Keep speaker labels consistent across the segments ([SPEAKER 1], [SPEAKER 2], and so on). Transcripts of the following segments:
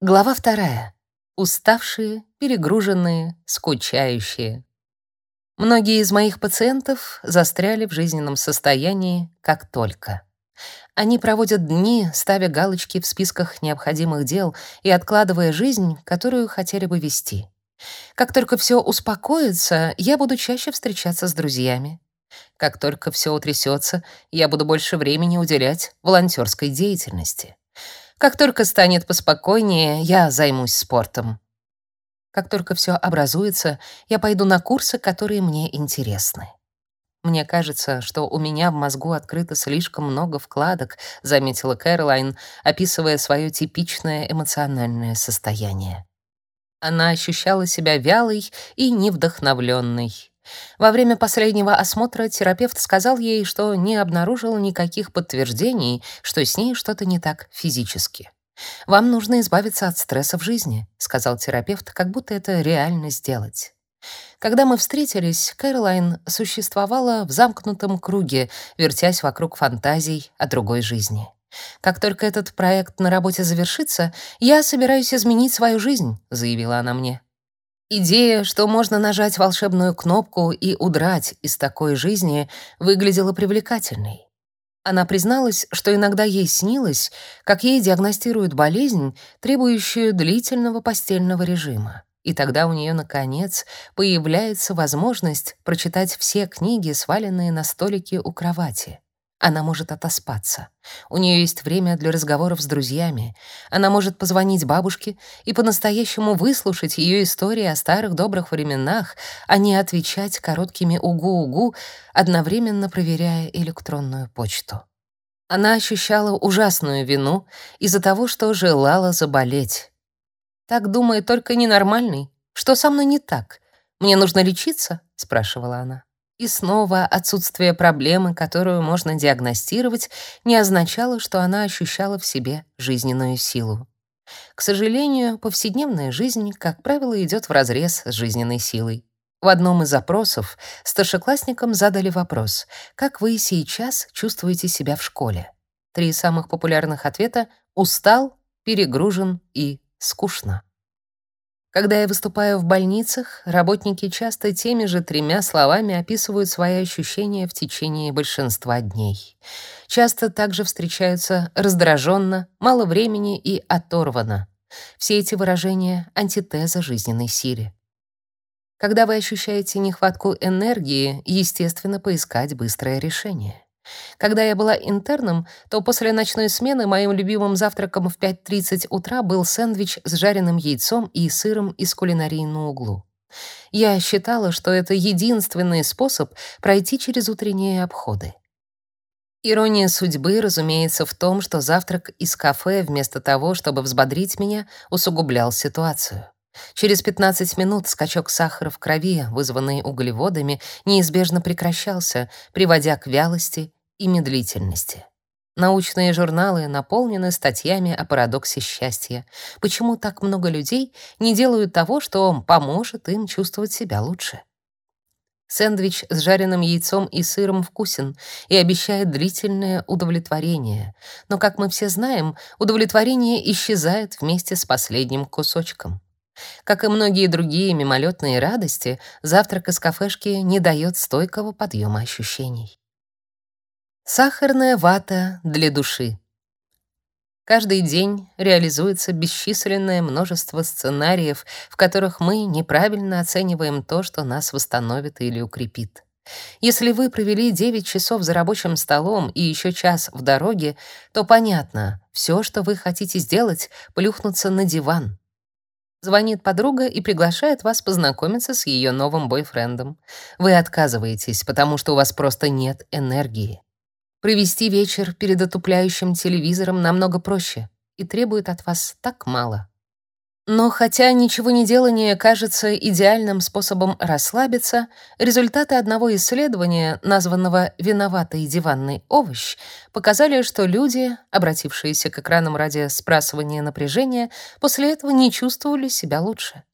[SPEAKER 1] Глава вторая. Уставшие, перегруженные, скучающие. Многие из моих пациентов застряли в жизненном состоянии как только. Они проводят дни, ставя галочки в списках необходимых дел и откладывая жизнь, которую хотели бы вести. Как только все успокоится, я буду чаще встречаться с друзьями. Как только все утрясется, я буду больше времени уделять волонтерской деятельности. Как только станет поспокойнее, я займусь спортом. Как только все образуется, я пойду на курсы, которые мне интересны. Мне кажется, что у меня в мозгу открыто слишком много вкладок, заметила Кэролайн, описывая свое типичное эмоциональное состояние. Она ощущала себя вялой и невдохновленной. Во время последнего осмотра терапевт сказал ей, что не обнаружил никаких подтверждений, что с ней что-то не так физически. «Вам нужно избавиться от стресса в жизни», — сказал терапевт, как будто это реально сделать. Когда мы встретились, Кэролайн существовала в замкнутом круге, вертясь вокруг фантазий о другой жизни. «Как только этот проект на работе завершится, я собираюсь изменить свою жизнь», — заявила она мне. Идея, что можно нажать волшебную кнопку и удрать из такой жизни, выглядела привлекательной. Она призналась, что иногда ей снилось, как ей диагностируют болезнь, требующую длительного постельного режима. И тогда у нее, наконец, появляется возможность прочитать все книги, сваленные на столике у кровати. Она может отоспаться. У нее есть время для разговоров с друзьями. Она может позвонить бабушке и по-настоящему выслушать ее истории о старых добрых временах, а не отвечать короткими «угу-угу», одновременно проверяя электронную почту. Она ощущала ужасную вину из-за того, что желала заболеть. «Так думает только ненормальный. Что со мной не так? Мне нужно лечиться?» — спрашивала она. И снова отсутствие проблемы, которую можно диагностировать, не означало, что она ощущала в себе жизненную силу. К сожалению, повседневная жизнь, как правило, идет вразрез с жизненной силой. В одном из опросов старшеклассникам задали вопрос: "Как вы сейчас чувствуете себя в школе?" Три самых популярных ответа: устал, перегружен и скучно. Когда я выступаю в больницах, работники часто теми же тремя словами описывают свои ощущения в течение большинства дней. Часто также встречаются раздраженно, мало времени и оторвано. Все эти выражения — антитеза жизненной силе. Когда вы ощущаете нехватку энергии, естественно, поискать быстрое решение. Когда я была интерном, то после ночной смены моим любимым завтраком в 5:30 утра был сэндвич с жареным яйцом и сыром из кулинарии на углу. Я считала, что это единственный способ пройти через утренние обходы. Ирония судьбы, разумеется, в том, что завтрак из кафе вместо того, чтобы взбодрить меня, усугублял ситуацию. Через 15 минут скачок сахара в крови, вызванный углеводами, неизбежно прекращался, приводя к вялости и медлительности. Научные журналы наполнены статьями о парадоксе счастья. Почему так много людей не делают того, что поможет им чувствовать себя лучше? Сэндвич с жареным яйцом и сыром вкусен и обещает длительное удовлетворение. Но, как мы все знаем, удовлетворение исчезает вместе с последним кусочком. Как и многие другие мимолетные радости, завтрак из кафешки не дает стойкого подъема ощущений. Сахарная вата для души. Каждый день реализуется бесчисленное множество сценариев, в которых мы неправильно оцениваем то, что нас восстановит или укрепит. Если вы провели 9 часов за рабочим столом и еще час в дороге, то понятно, все, что вы хотите сделать, плюхнуться на диван. Звонит подруга и приглашает вас познакомиться с ее новым бойфрендом. Вы отказываетесь, потому что у вас просто нет энергии. Провести вечер перед отупляющим телевизором намного проще и требует от вас так мало. Но хотя ничего не делание кажется идеальным способом расслабиться, результаты одного исследования, названного «Виноватый диванный овощ», показали, что люди, обратившиеся к экранам ради сбрасывания напряжения, после этого не чувствовали себя лучше.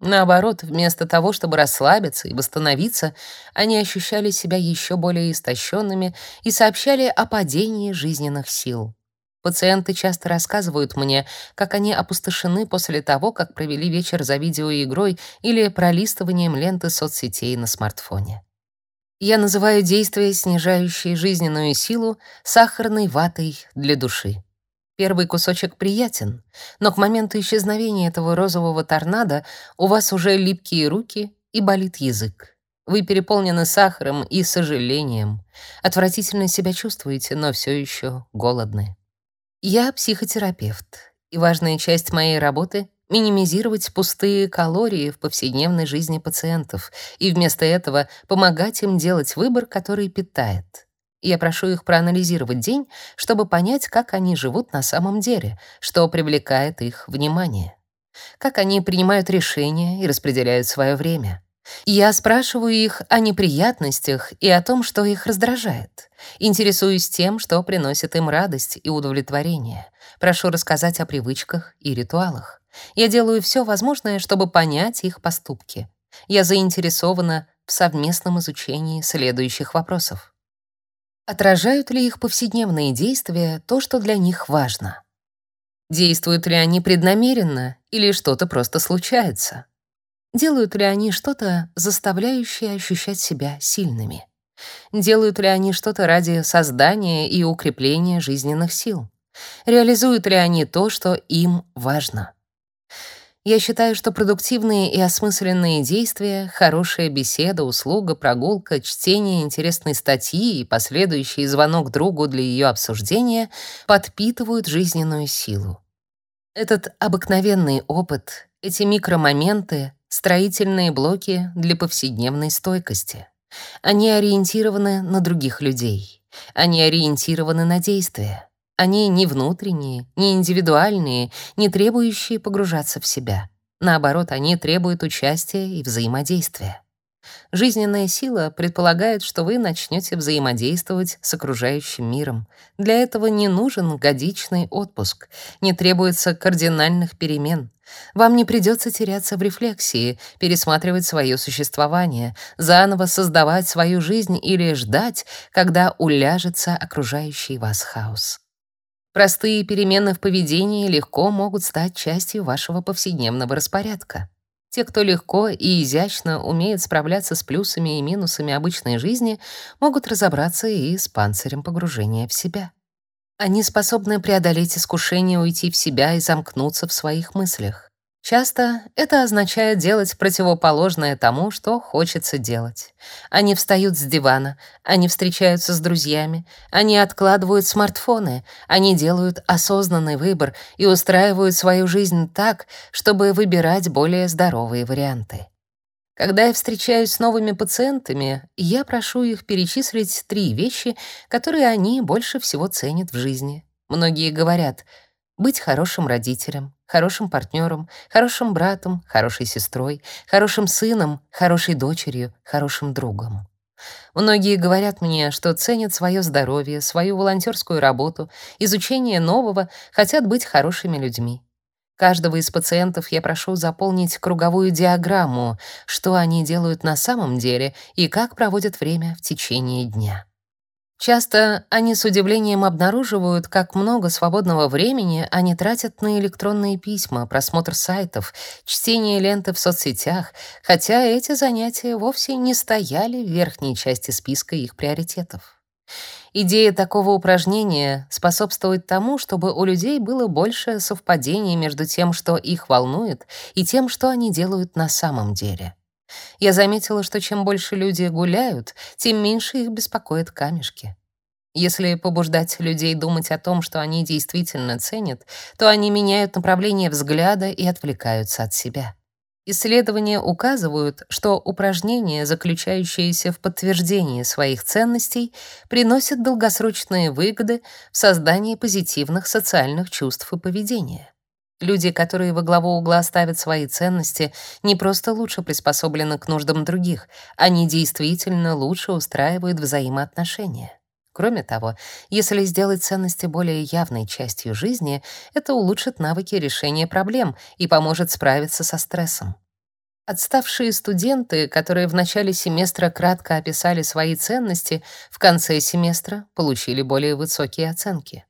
[SPEAKER 1] Наоборот, вместо того, чтобы расслабиться и восстановиться, они ощущали себя еще более истощенными и сообщали о падении жизненных сил. Пациенты часто рассказывают мне, как они опустошены после того, как провели вечер за видеоигрой или пролистыванием ленты соцсетей на смартфоне. Я называю действия, снижающие жизненную силу, сахарной ватой для души. Первый кусочек приятен, но к моменту исчезновения этого розового торнадо у вас уже липкие руки и болит язык. Вы переполнены сахаром и сожалением. Отвратительно себя чувствуете, но все еще голодны. Я психотерапевт, и важная часть моей работы — минимизировать пустые калории в повседневной жизни пациентов и вместо этого помогать им делать выбор, который питает. Я прошу их проанализировать день, чтобы понять, как они живут на самом деле, что привлекает их внимание, как они принимают решения и распределяют свое время. Я спрашиваю их о неприятностях и о том, что их раздражает. Интересуюсь тем, что приносит им радость и удовлетворение. Прошу рассказать о привычках и ритуалах. Я делаю все возможное, чтобы понять их поступки. Я заинтересована в совместном изучении следующих вопросов. Отражают ли их повседневные действия то, что для них важно? Действуют ли они преднамеренно или что-то просто случается? Делают ли они что-то, заставляющее ощущать себя сильными? Делают ли они что-то ради создания и укрепления жизненных сил? Реализуют ли они то, что им важно? Я считаю, что продуктивные и осмысленные действия, хорошая беседа, услуга, прогулка, чтение интересной статьи и последующий звонок другу для ее обсуждения подпитывают жизненную силу. Этот обыкновенный опыт, эти микромоменты Строительные блоки для повседневной стойкости. Они ориентированы на других людей. Они ориентированы на действия. Они не внутренние, не индивидуальные, не требующие погружаться в себя. Наоборот, они требуют участия и взаимодействия. Жизненная сила предполагает, что вы начнете взаимодействовать с окружающим миром. Для этого не нужен годичный отпуск, не требуется кардинальных перемен. Вам не придется теряться в рефлексии, пересматривать свое существование, заново создавать свою жизнь или ждать, когда уляжется окружающий вас хаос. Простые перемены в поведении легко могут стать частью вашего повседневного распорядка. Те, кто легко и изящно умеет справляться с плюсами и минусами обычной жизни, могут разобраться и с панцирем погружения в себя. Они способны преодолеть искушение уйти в себя и замкнуться в своих мыслях. Часто это означает делать противоположное тому, что хочется делать. Они встают с дивана, они встречаются с друзьями, они откладывают смартфоны, они делают осознанный выбор и устраивают свою жизнь так, чтобы выбирать более здоровые варианты. Когда я встречаюсь с новыми пациентами, я прошу их перечислить три вещи, которые они больше всего ценят в жизни. Многие говорят — быть хорошим родителем, хорошим партнером, хорошим братом, хорошей сестрой, хорошим сыном, хорошей дочерью, хорошим другом. Многие говорят мне, что ценят свое здоровье, свою волонтерскую работу, изучение нового, хотят быть хорошими людьми. Каждого из пациентов я прошу заполнить круговую диаграмму, что они делают на самом деле и как проводят время в течение дня. Часто они с удивлением обнаруживают, как много свободного времени они тратят на электронные письма, просмотр сайтов, чтение ленты в соцсетях, хотя эти занятия вовсе не стояли в верхней части списка их приоритетов. Идея такого упражнения способствует тому, чтобы у людей было больше совпадений между тем, что их волнует, и тем, что они делают на самом деле. Я заметила, что чем больше люди гуляют, тем меньше их беспокоят камешки. Если побуждать людей думать о том, что они действительно ценят, то они меняют направление взгляда и отвлекаются от себя. Исследования указывают, что упражнения, заключающиеся в подтверждении своих ценностей, приносят долгосрочные выгоды в создании позитивных социальных чувств и поведения. Люди, которые во главу угла ставят свои ценности, не просто лучше приспособлены к нуждам других, они действительно лучше устраивают взаимоотношения. Кроме того, если сделать ценности более явной частью жизни, это улучшит навыки решения проблем и поможет справиться со стрессом. Отставшие студенты, которые в начале семестра кратко описали свои ценности, в конце семестра получили более высокие оценки.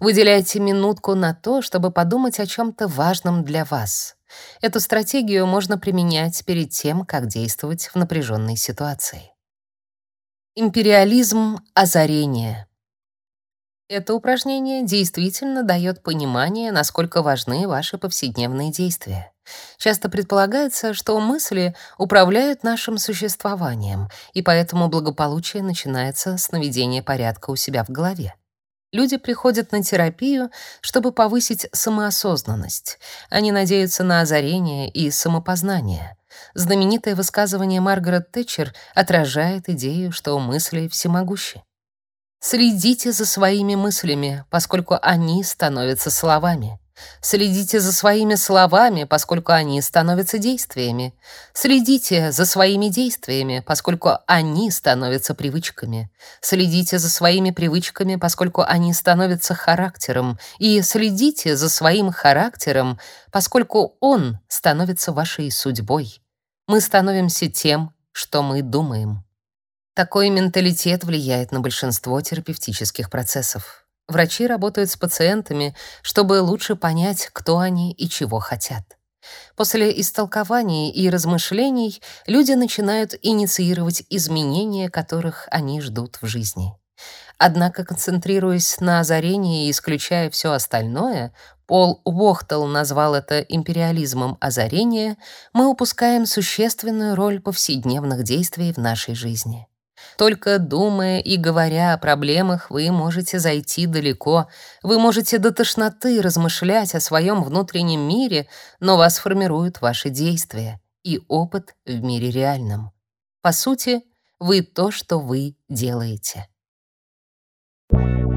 [SPEAKER 1] Выделяйте минутку на то, чтобы подумать о чем то важном для вас. Эту стратегию можно применять перед тем, как действовать в напряженной ситуации. Империализм озарения. Это упражнение действительно дает понимание, насколько важны ваши повседневные действия. Часто предполагается, что мысли управляют нашим существованием, и поэтому благополучие начинается с наведения порядка у себя в голове. Люди приходят на терапию, чтобы повысить самоосознанность. Они надеются на озарение и самопознание. Знаменитое высказывание Маргарет Тэтчер отражает идею, что мысли всемогущи. Следите за своими мыслями, поскольку они становятся словами. Следите за своими словами, поскольку они становятся действиями. Следите за своими действиями, поскольку они становятся привычками. Следите за своими привычками, поскольку они становятся характером. И следите за своим характером, поскольку он становится вашей судьбой. Мы становимся тем, что мы думаем. Такой менталитет влияет на большинство терапевтических процессов. Врачи работают с пациентами, чтобы лучше понять, кто они и чего хотят. После истолкований и размышлений люди начинают инициировать изменения, которых они ждут в жизни. Однако, концентрируясь на озарении и исключая все остальное, Пол Уохтел назвал это империализмом озарения, мы упускаем существенную роль повседневных действий в нашей жизни. Только думая и говоря о проблемах, вы можете зайти далеко. Вы можете до тошноты размышлять о своем внутреннем мире, но вас формируют ваши действия и опыт в мире реальном. По сути, вы то, что вы делаете. Thank you